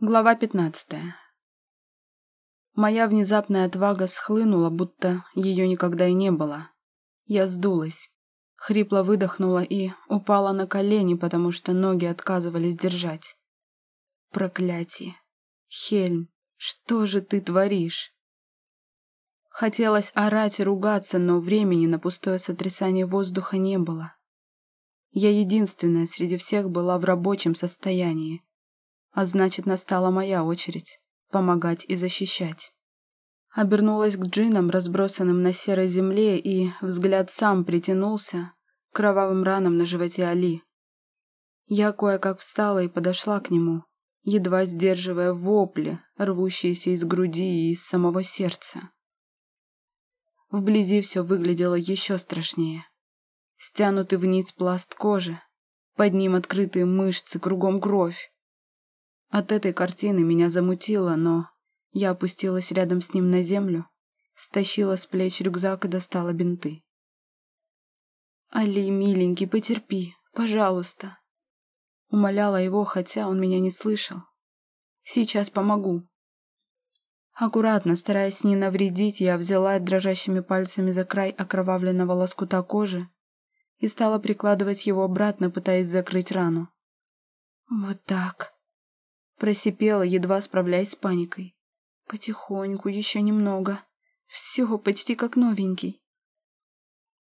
Глава пятнадцатая. Моя внезапная отвага схлынула, будто ее никогда и не было. Я сдулась, хрипло выдохнула и упала на колени, потому что ноги отказывались держать. Проклятие. Хельм, что же ты творишь? Хотелось орать и ругаться, но времени на пустое сотрясание воздуха не было. Я единственная среди всех была в рабочем состоянии а значит, настала моя очередь помогать и защищать. Обернулась к джинам, разбросанным на серой земле, и взгляд сам притянулся к кровавым ранам на животе Али. Я кое-как встала и подошла к нему, едва сдерживая вопли, рвущиеся из груди и из самого сердца. Вблизи все выглядело еще страшнее. Стянутый вниз пласт кожи, под ним открытые мышцы, кругом кровь. От этой картины меня замутило, но я опустилась рядом с ним на землю, стащила с плеч рюкзак и достала бинты. «Али, миленький, потерпи, пожалуйста!» Умоляла его, хотя он меня не слышал. «Сейчас помогу!» Аккуратно, стараясь не навредить, я взяла дрожащими пальцами за край окровавленного лоскута кожи и стала прикладывать его обратно, пытаясь закрыть рану. «Вот так!» Просипела, едва справляясь с паникой. Потихоньку, еще немного. Все почти как новенький.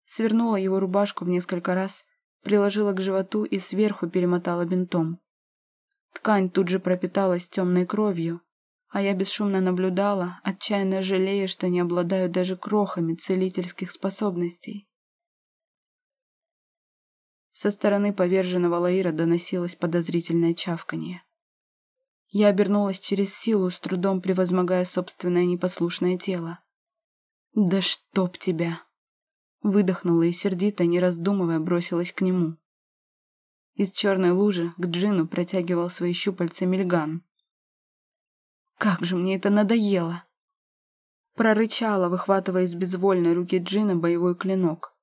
Свернула его рубашку в несколько раз, приложила к животу и сверху перемотала бинтом. Ткань тут же пропиталась темной кровью, а я бесшумно наблюдала, отчаянно жалея, что не обладаю даже крохами целительских способностей. Со стороны поверженного Лаира доносилось подозрительное чавканье. Я обернулась через силу, с трудом превозмогая собственное непослушное тело. «Да чтоб тебя!» Выдохнула и сердито, не раздумывая, бросилась к нему. Из черной лужи к Джину протягивал свои щупальца Мильган. «Как же мне это надоело!» Прорычала, выхватывая из безвольной руки Джина боевой клинок.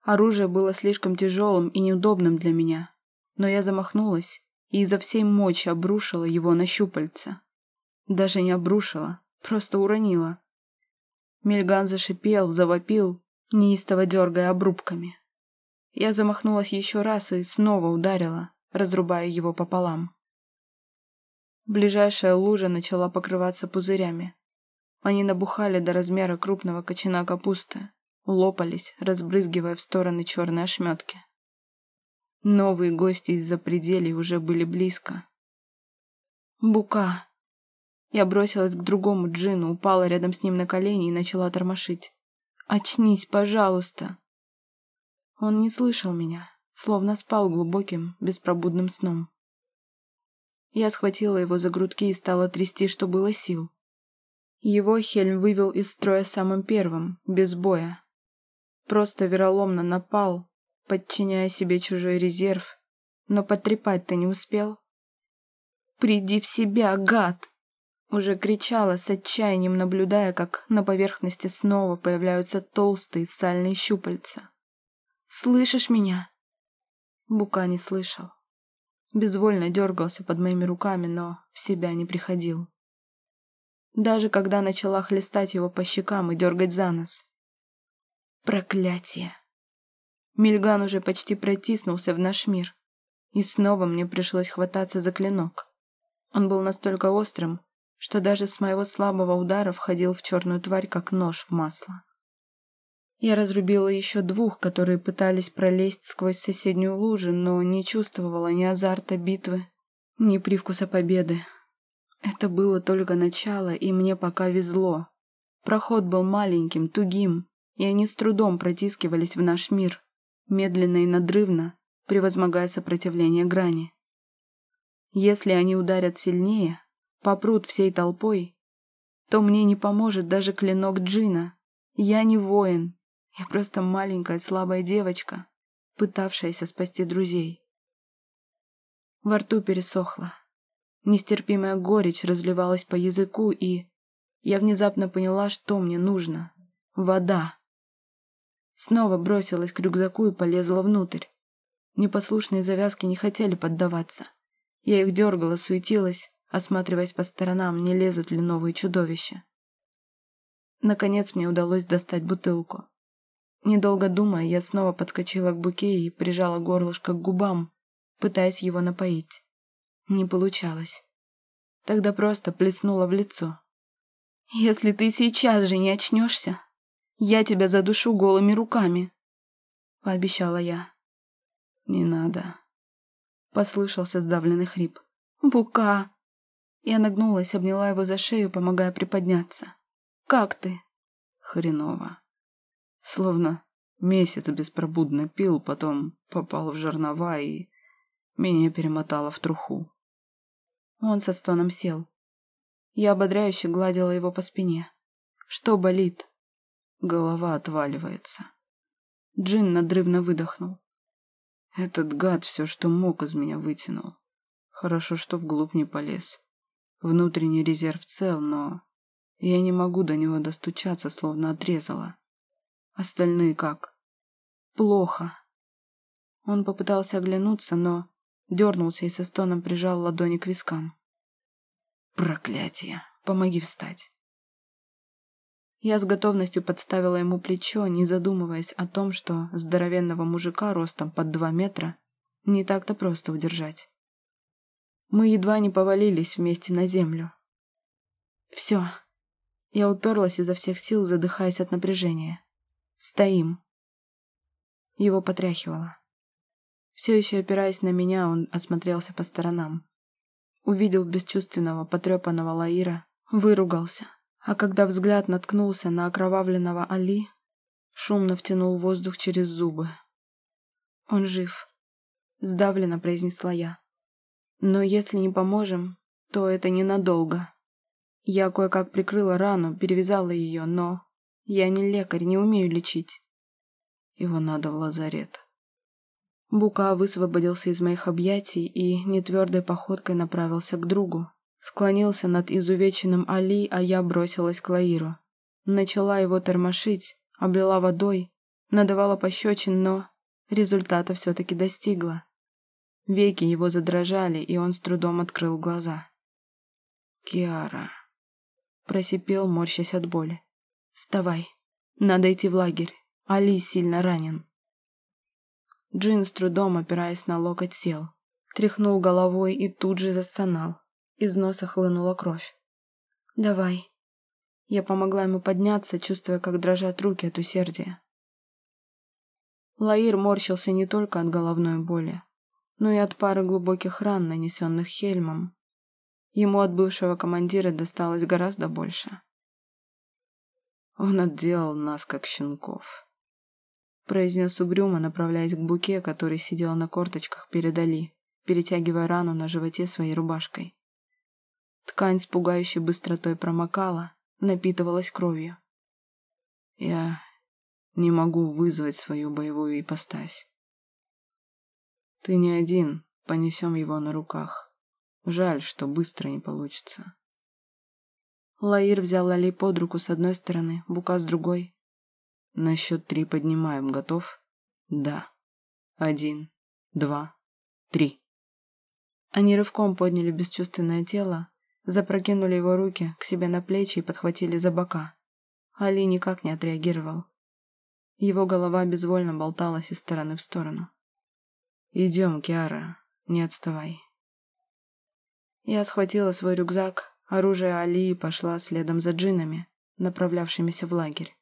Оружие было слишком тяжелым и неудобным для меня, но я замахнулась и изо всей мочи обрушила его на щупальца. Даже не обрушила, просто уронила. Мельган зашипел, завопил, неистово дергая обрубками. Я замахнулась еще раз и снова ударила, разрубая его пополам. Ближайшая лужа начала покрываться пузырями. Они набухали до размера крупного кочана капусты, лопались, разбрызгивая в стороны черные ошметки. Новые гости из-за пределей уже были близко. «Бука!» Я бросилась к другому джину, упала рядом с ним на колени и начала тормошить. «Очнись, пожалуйста!» Он не слышал меня, словно спал глубоким, беспробудным сном. Я схватила его за грудки и стала трясти, что было сил. Его Хельм вывел из строя самым первым, без боя. Просто вероломно напал, подчиняя себе чужой резерв, но потрепать-то не успел. «Приди в себя, гад!» Уже кричала с отчаянием, наблюдая, как на поверхности снова появляются толстые сальные щупальца. «Слышишь меня?» Бука не слышал. Безвольно дергался под моими руками, но в себя не приходил. Даже когда начала хлестать его по щекам и дергать за нос. Проклятие! Мильган уже почти протиснулся в наш мир. И снова мне пришлось хвататься за клинок. Он был настолько острым, что даже с моего слабого удара входил в черную тварь, как нож в масло. Я разрубила еще двух, которые пытались пролезть сквозь соседнюю лужу, но не чувствовала ни азарта битвы, ни привкуса победы. Это было только начало, и мне пока везло. Проход был маленьким, тугим, и они с трудом протискивались в наш мир медленно и надрывно, превозмогая сопротивление грани. Если они ударят сильнее, попрут всей толпой, то мне не поможет даже клинок Джина. Я не воин, я просто маленькая слабая девочка, пытавшаяся спасти друзей. Во рту пересохло. Нестерпимая горечь разливалась по языку, и я внезапно поняла, что мне нужно. Вода. Снова бросилась к рюкзаку и полезла внутрь. Непослушные завязки не хотели поддаваться. Я их дергала, суетилась, осматриваясь по сторонам, не лезут ли новые чудовища. Наконец мне удалось достать бутылку. Недолго думая, я снова подскочила к буке и прижала горлышко к губам, пытаясь его напоить. Не получалось. Тогда просто плеснула в лицо. «Если ты сейчас же не очнешься, я тебя задушу голыми руками», — пообещала я. «Не надо», — послышался сдавленный хрип. «Бука!» Я нагнулась, обняла его за шею, помогая приподняться. «Как ты?» «Хреново. Словно месяц беспробудно пил, потом попал в жернова и меня перемотало в труху. Он со стоном сел. Я ободряюще гладила его по спине. Что болит? Голова отваливается. Джин надрывно выдохнул. Этот гад все, что мог, из меня вытянул. Хорошо, что вглубь не полез. Внутренний резерв цел, но я не могу до него достучаться, словно отрезала. Остальные как? Плохо. Он попытался оглянуться, но дернулся и со стоном прижал ладони к вискам. Проклятие! Помоги встать. Я с готовностью подставила ему плечо, не задумываясь о том, что здоровенного мужика ростом под два метра не так-то просто удержать. Мы едва не повалились вместе на землю. Все. Я уперлась изо всех сил, задыхаясь от напряжения. Стоим. Его потряхивало. Все еще опираясь на меня, он осмотрелся по сторонам. Увидел бесчувственного, потрепанного Лаира, выругался. А когда взгляд наткнулся на окровавленного Али, шумно втянул воздух через зубы. «Он жив», — сдавленно произнесла я. «Но если не поможем, то это ненадолго. Я кое-как прикрыла рану, перевязала ее, но я не лекарь, не умею лечить. Его надо в лазарет». Бука высвободился из моих объятий и нетвердой походкой направился к другу. Склонился над изувеченным Али, а я бросилась к Лаиру. Начала его тормошить, облила водой, надавала пощечин, но результата все-таки достигла. Веки его задрожали, и он с трудом открыл глаза. «Киара», — просипел, морщась от боли. «Вставай, надо идти в лагерь, Али сильно ранен». Джин с трудом, опираясь на локоть, сел. Тряхнул головой и тут же застонал. Из носа хлынула кровь. «Давай». Я помогла ему подняться, чувствуя, как дрожат руки от усердия. Лаир морщился не только от головной боли, но и от пары глубоких ран, нанесенных Хельмом. Ему от бывшего командира досталось гораздо больше. Он отделал нас, как щенков произнес угрюмо, направляясь к буке, который сидел на корточках перед Али, перетягивая рану на животе своей рубашкой. Ткань с пугающей быстротой промокала, напитывалась кровью. Я не могу вызвать свою боевую ипостась. Ты не один, понесем его на руках. Жаль, что быстро не получится. Лаир взял Али под руку с одной стороны, Бука с другой, на счет три поднимаем. Готов? Да. Один, два, три. Они рывком подняли бесчувственное тело, запрокинули его руки к себе на плечи и подхватили за бока. Али никак не отреагировал. Его голова безвольно болталась из стороны в сторону. «Идем, Киара, не отставай». Я схватила свой рюкзак, оружие Али и пошла следом за джинами, направлявшимися в лагерь.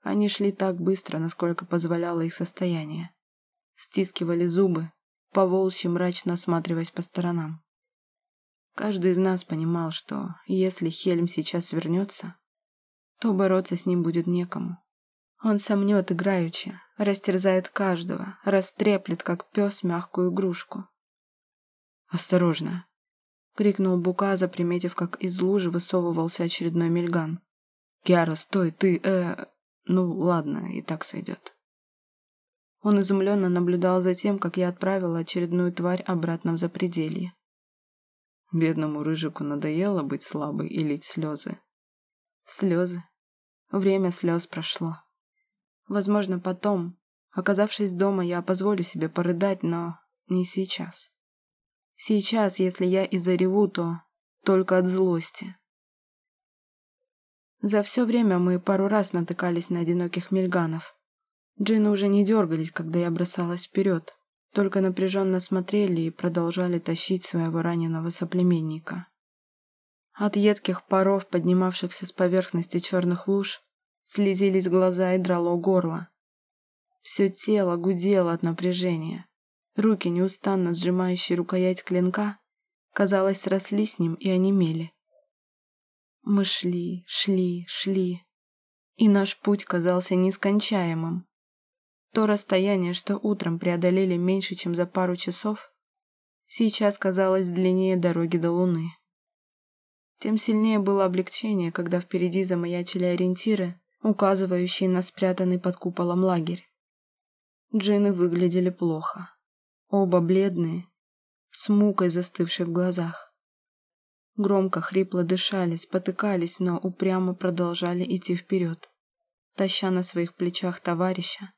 Они шли так быстро, насколько позволяло их состояние. Стискивали зубы, по волчьи мрачно осматриваясь по сторонам. Каждый из нас понимал, что если Хельм сейчас вернется, то бороться с ним будет некому. Он сомнет играючи, растерзает каждого, растреплет, как пес, мягкую игрушку. «Осторожно!» — крикнул Бука, заприметив, как из лужи высовывался очередной мельган. «Киара, стой, ты, э, ну, ладно, и так сойдет. Он изумленно наблюдал за тем, как я отправила очередную тварь обратно в запределье. Бедному рыжику надоело быть слабой и лить слезы. Слезы. Время слез прошло. Возможно, потом, оказавшись дома, я позволю себе порыдать, но не сейчас. Сейчас, если я и зареву, то только от злости. За все время мы пару раз натыкались на одиноких мельганов. Джины уже не дергались, когда я бросалась вперед, только напряженно смотрели и продолжали тащить своего раненого соплеменника. От едких паров, поднимавшихся с поверхности черных луж, слезились глаза и драло горло. Все тело гудело от напряжения. Руки, неустанно сжимающие рукоять клинка, казалось, сросли с ним и онемели. Мы шли, шли, шли, и наш путь казался нескончаемым. То расстояние, что утром преодолели меньше, чем за пару часов, сейчас казалось длиннее дороги до Луны. Тем сильнее было облегчение, когда впереди замаячили ориентиры, указывающие на спрятанный под куполом лагерь. Джины выглядели плохо. Оба бледные, с мукой застывшей в глазах. Громко, хрипло дышали, спотыкались, но упрямо продолжали идти вперед, таща на своих плечах товарища,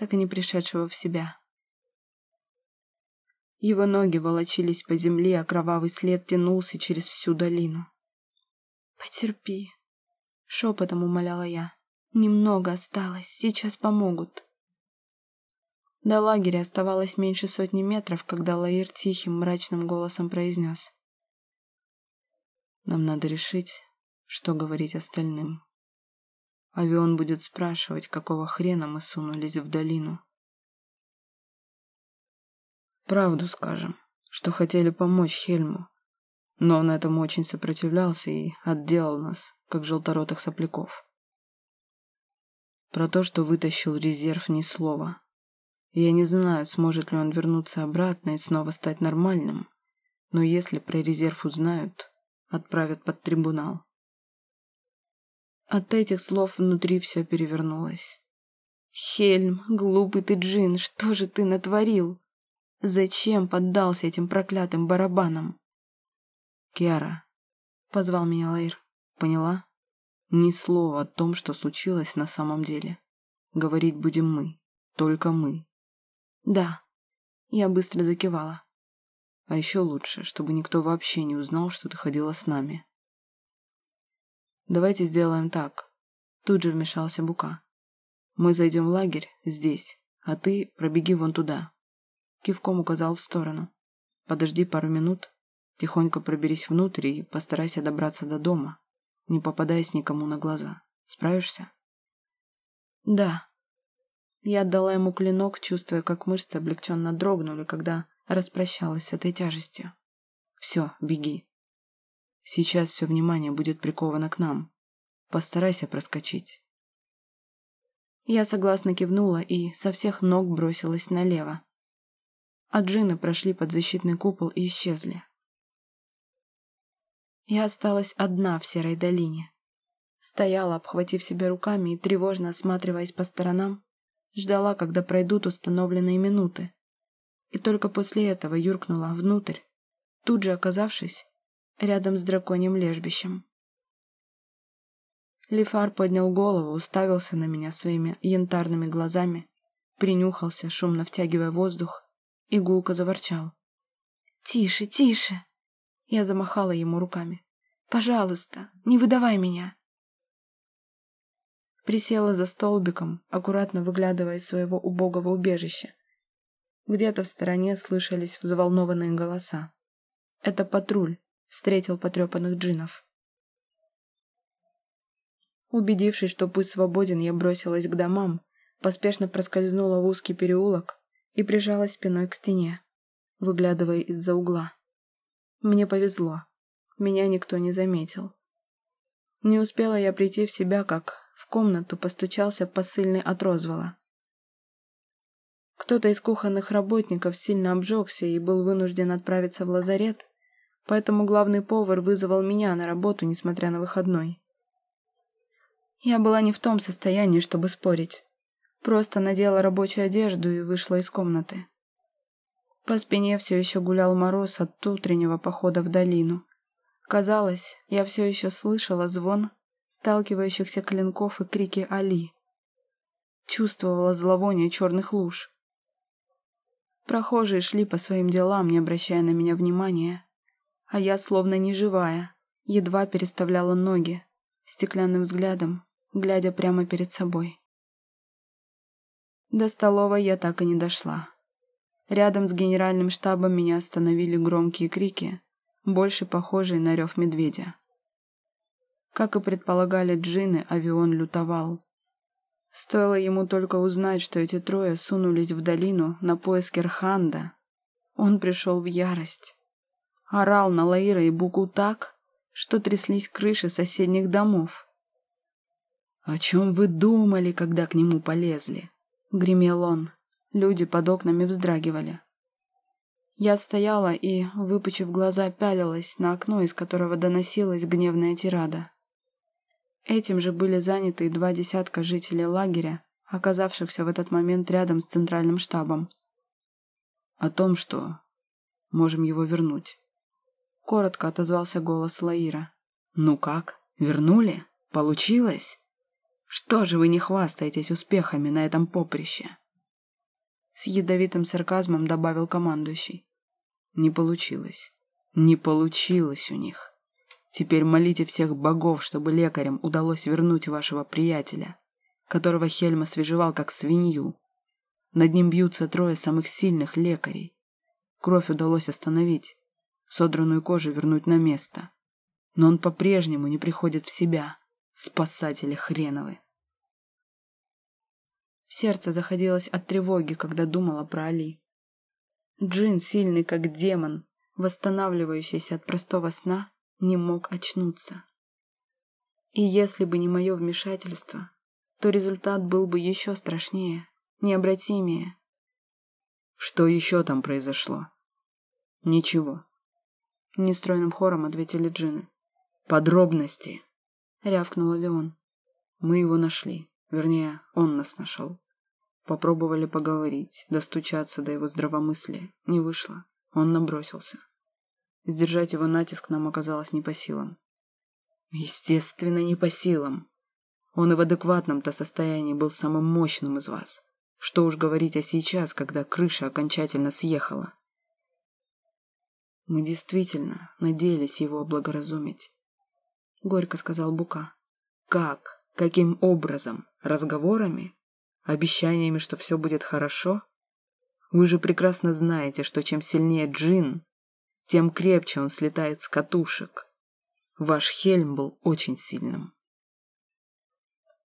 так и не пришедшего в себя. Его ноги волочились по земле, а кровавый след тянулся через всю долину. «Потерпи», — шепотом умоляла я. «Немного осталось, сейчас помогут». До лагеря оставалось меньше сотни метров, когда Лаир тихим, мрачным голосом произнес. Нам надо решить, что говорить остальным. Авион будет спрашивать, какого хрена мы сунулись в долину. Правду скажем, что хотели помочь Хельму, но он этому очень сопротивлялся и отделал нас, как желторотых сопляков. Про то, что вытащил резерв, ни слова. Я не знаю, сможет ли он вернуться обратно и снова стать нормальным, но если про резерв узнают, отправят под трибунал. От этих слов внутри все перевернулось. «Хельм, глупый ты джин, что же ты натворил? Зачем поддался этим проклятым барабанам?» «Киара», — позвал меня Лейр, — «поняла? Ни слова о том, что случилось на самом деле. Говорить будем мы, только мы». «Да», — я быстро закивала. А еще лучше, чтобы никто вообще не узнал, что ты ходила с нами. Давайте сделаем так. Тут же вмешался Бука. Мы зайдем в лагерь здесь, а ты пробеги вон туда. Кивком указал в сторону. Подожди пару минут, тихонько проберись внутрь и постарайся добраться до дома, не попадаясь никому на глаза. Справишься? Да. Я отдала ему клинок, чувствуя, как мышцы облегченно дрогнули, когда распрощалась с этой тяжестью. Все, беги. Сейчас все внимание будет приковано к нам. Постарайся проскочить. Я согласно кивнула и со всех ног бросилась налево. А джины прошли под защитный купол и исчезли. Я осталась одна в серой долине. Стояла, обхватив себя руками и тревожно осматриваясь по сторонам, ждала, когда пройдут установленные минуты и только после этого юркнула внутрь, тут же оказавшись рядом с драконьим лежбищем. Лифар поднял голову, уставился на меня своими янтарными глазами, принюхался, шумно втягивая воздух, и гулко заворчал. «Тише, тише!» Я замахала ему руками. «Пожалуйста, не выдавай меня!» Присела за столбиком, аккуратно выглядывая из своего убогого убежища, где-то в стороне слышались взволнованные голоса. Это патруль встретил потрепанных джинов. Убедившись, что путь свободен, я бросилась к домам, поспешно проскользнула в узкий переулок и прижалась спиной к стене, выглядывая из-за угла. Мне повезло. Меня никто не заметил. Не успела я прийти в себя, как в комнату постучался посыльный от Розвола. Кто-то из кухонных работников сильно обжегся и был вынужден отправиться в лазарет, поэтому главный повар вызвал меня на работу, несмотря на выходной. Я была не в том состоянии, чтобы спорить. Просто надела рабочую одежду и вышла из комнаты. По спине все еще гулял мороз от утреннего похода в долину. Казалось, я все еще слышала звон сталкивающихся клинков и крики Али. Чувствовала зловоние черных луж. Прохожие шли по своим делам, не обращая на меня внимания. А я, словно неживая, едва переставляла ноги, стеклянным взглядом, глядя прямо перед собой. До столовой я так и не дошла. Рядом с генеральным штабом меня остановили громкие крики, больше похожие на рев медведя. Как и предполагали джины, авион лютовал. Стоило ему только узнать, что эти трое сунулись в долину на поиски Рханда. Он пришел в ярость. Орал на Лаира и Буку так, что тряслись крыши соседних домов. «О чем вы думали, когда к нему полезли?» — гремел он. Люди под окнами вздрагивали. Я стояла и, выпучив глаза, пялилась на окно, из которого доносилась гневная тирада. Этим же были заняты два десятка жителей лагеря, оказавшихся в этот момент рядом с центральным штабом. О том, что можем его вернуть. Коротко отозвался голос Лаира. «Ну как? Вернули? Получилось? Что же вы не хвастаетесь успехами на этом поприще?» С ядовитым сарказмом добавил командующий. «Не получилось. Не получилось у них. Теперь молите всех богов, чтобы лекарям удалось вернуть вашего приятеля, которого Хельма свежевал как свинью. Над ним бьются трое самых сильных лекарей. Кровь удалось остановить, содранную кожу вернуть на место. Но он по-прежнему не приходит в себя, спасатели хреновы. Сердце заходилось от тревоги, когда думала про Али. Джин, сильный как демон, восстанавливающийся от простого сна, не мог очнуться. И если бы не мое вмешательство, то результат был бы еще страшнее, необратимее. Что еще там произошло? Ничего. Нестройным хором ответили джины. Подробности, рявкнул авион. Мы его нашли. Вернее, он нас нашел. Попробовали поговорить, достучаться до его здравомыслия. Не вышло. Он набросился. Сдержать его натиск нам оказалось не по силам. Естественно, не по силам. Он и в адекватном-то состоянии был самым мощным из вас. Что уж говорить о сейчас, когда крыша окончательно съехала. Мы действительно надеялись его облагоразумить. Горько сказал Бука. Как? Каким образом? Разговорами? Обещаниями, что все будет хорошо? Вы же прекрасно знаете, что чем сильнее джин, тем крепче он слетает с катушек. Ваш Хельм был очень сильным.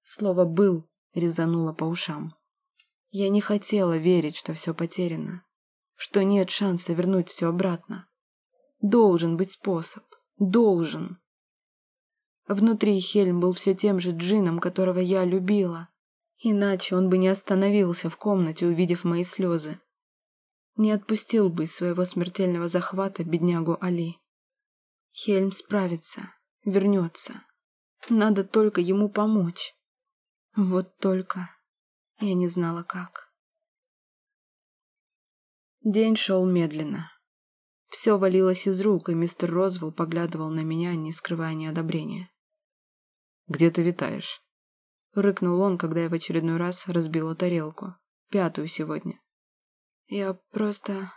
Слово «был» резануло по ушам. Я не хотела верить, что все потеряно, что нет шанса вернуть все обратно. Должен быть способ. Должен. Внутри Хельм был все тем же джином, которого я любила. Иначе он бы не остановился в комнате, увидев мои слезы не отпустил бы своего смертельного захвата беднягу Али. Хельм справится, вернется. Надо только ему помочь. Вот только я не знала как. День шел медленно. Все валилось из рук, и мистер Розвелл поглядывал на меня, не скрывая неодобрения. «Где ты витаешь?» — рыкнул он, когда я в очередной раз разбила тарелку. Пятую сегодня. Я просто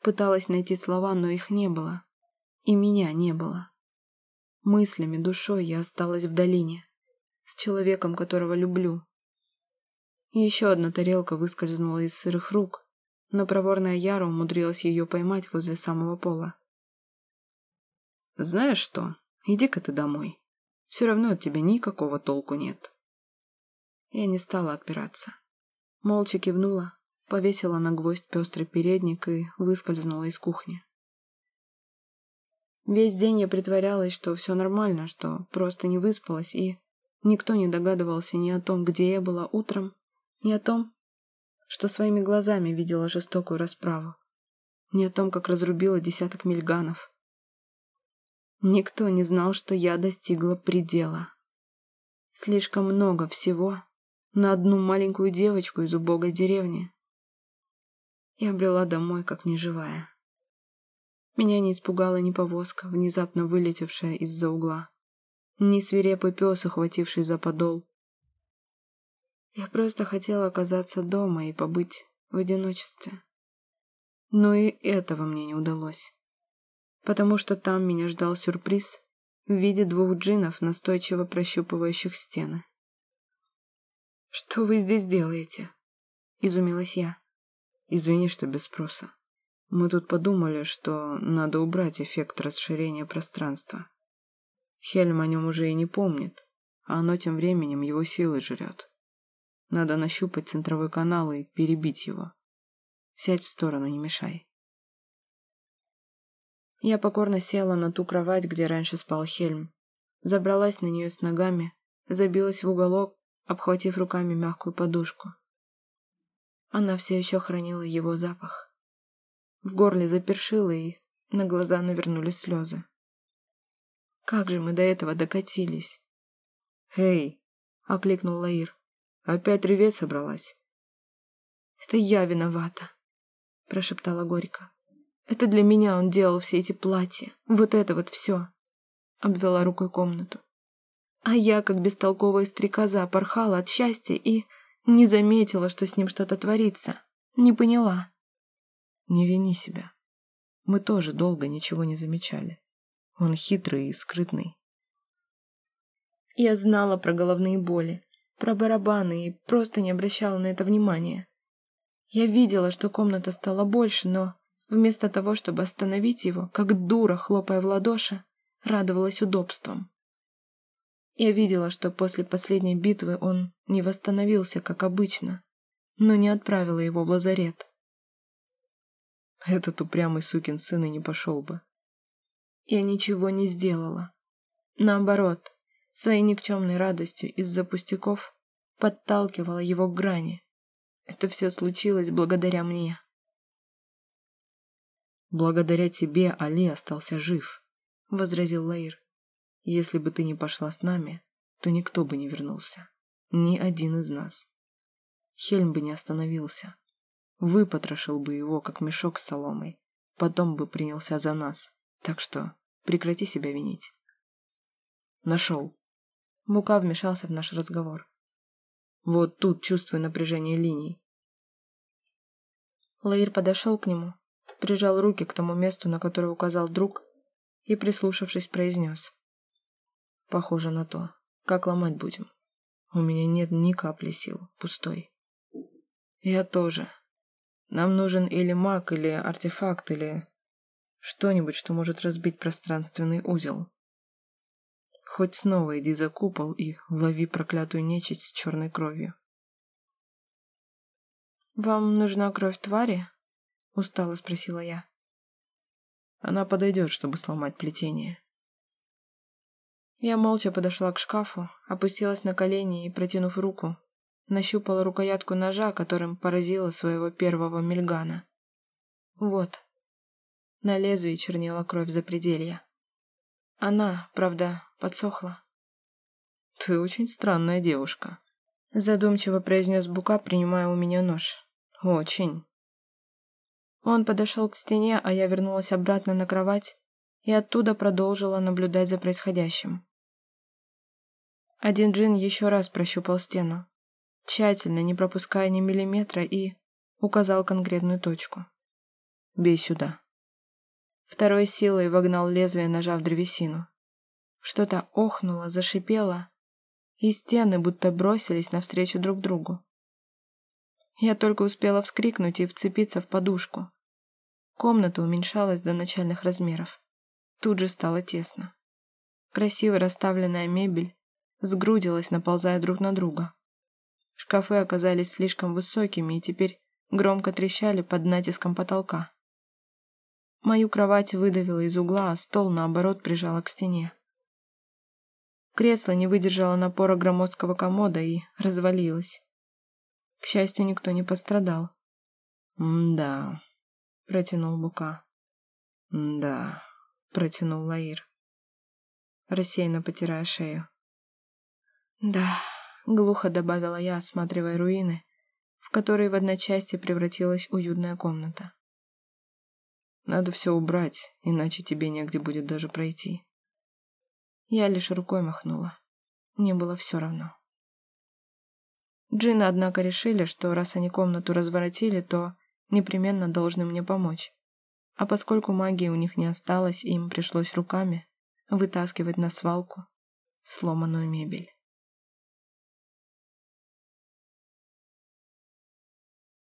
пыталась найти слова, но их не было. И меня не было. Мыслями, душой я осталась в долине. С человеком, которого люблю. Еще одна тарелка выскользнула из сырых рук, но проворная Яра умудрилась ее поймать возле самого пола. «Знаешь что? Иди-ка ты домой. Все равно от тебя никакого толку нет». Я не стала отпираться. Молча кивнула, повесила на гвоздь пестрый передник и выскользнула из кухни. Весь день я притворялась, что все нормально, что просто не выспалась, и никто не догадывался ни о том, где я была утром, ни о том, что своими глазами видела жестокую расправу, ни о том, как разрубила десяток мильганов. Никто не знал, что я достигла предела. Слишком много всего на одну маленькую девочку из убогой деревни и обрела домой, как неживая. Меня не испугала ни повозка, внезапно вылетевшая из-за угла, ни свирепый пес, ухвативший за подол. Я просто хотела оказаться дома и побыть в одиночестве. Но и этого мне не удалось. Потому что там меня ждал сюрприз в виде двух джинов, настойчиво прощупывающих стены. «Что вы здесь делаете?» — изумилась я. «Извини, что без спроса. Мы тут подумали, что надо убрать эффект расширения пространства. Хельм о нем уже и не помнит, а оно тем временем его силы жрет. Надо нащупать центровой канал и перебить его. Сядь в сторону, не мешай». Я покорно села на ту кровать, где раньше спал Хельм. Забралась на нее с ногами, забилась в уголок, обхватив руками мягкую подушку. Она все еще хранила его запах. В горле запершило и на глаза навернулись слезы. Как же мы до этого докатились? «Эй!» — окликнул Лаир. «Опять реветь собралась?» «Это я виновата», — прошептала горько. «Это для меня он делал все эти платья, вот это вот все», — обвела рукой комнату. А я, как бестолковая стрекоза, порхала от счастья и не заметила, что с ним что-то творится. Не поняла. Не вини себя. Мы тоже долго ничего не замечали. Он хитрый и скрытный. Я знала про головные боли, про барабаны и просто не обращала на это внимания. Я видела, что комната стала больше, но вместо того, чтобы остановить его, как дура, хлопая в ладоши, радовалась удобством. Я видела, что после последней битвы он не восстановился, как обычно, но не отправила его в лазарет. Этот упрямый сукин сын и не пошел бы. Я ничего не сделала. Наоборот, своей никчемной радостью из-за пустяков подталкивала его к грани. Это все случилось благодаря мне. «Благодаря тебе Али остался жив», — возразил Лаир. Если бы ты не пошла с нами, то никто бы не вернулся. Ни один из нас. Хельм бы не остановился. Выпотрошил бы его, как мешок с соломой. Потом бы принялся за нас. Так что прекрати себя винить. Нашел. Мука вмешался в наш разговор. Вот тут чувствую напряжение линий. Лаир подошел к нему, прижал руки к тому месту, на которое указал друг, и, прислушавшись, произнес. Похоже на то. Как ломать будем? У меня нет ни капли сил. Пустой. Я тоже. Нам нужен или маг, или артефакт, или что-нибудь, что может разбить пространственный узел. Хоть снова иди за купол и лови проклятую нечисть с черной кровью. «Вам нужна кровь твари?» — устало спросила я. Она подойдет, чтобы сломать плетение. Я молча подошла к шкафу, опустилась на колени и, протянув руку, нащупала рукоятку ножа, которым поразила своего первого мельгана. Вот. На лезвии чернела кровь запределья. Она, правда, подсохла. «Ты очень странная девушка», — задумчиво произнес Бука, принимая у меня нож. «Очень». Он подошел к стене, а я вернулась обратно на кровать и оттуда продолжила наблюдать за происходящим. Один джин еще раз прощупал стену, тщательно, не пропуская ни миллиметра, и указал конкретную точку. «Бей сюда». Второй силой вогнал лезвие ножа в древесину. Что-то охнуло, зашипело, и стены будто бросились навстречу друг другу. Я только успела вскрикнуть и вцепиться в подушку. Комната уменьшалась до начальных размеров. Тут же стало тесно. Красиво расставленная мебель, сгрудилась, наползая друг на друга. Шкафы оказались слишком высокими и теперь громко трещали под натиском потолка. Мою кровать выдавила из угла, а стол, наоборот, прижала к стене. Кресло не выдержало напора громоздкого комода и развалилось. К счастью, никто не пострадал. «Да», — протянул Бука. «Да», — протянул Лаир, рассеянно потирая шею. «Да», — глухо добавила я, осматривая руины, в которые в одночасье превратилась уютная комната. «Надо все убрать, иначе тебе негде будет даже пройти». Я лишь рукой махнула. Мне было все равно. Джины, однако, решили, что раз они комнату разворотили, то непременно должны мне помочь. А поскольку магии у них не осталось, им пришлось руками вытаскивать на свалку сломанную мебель.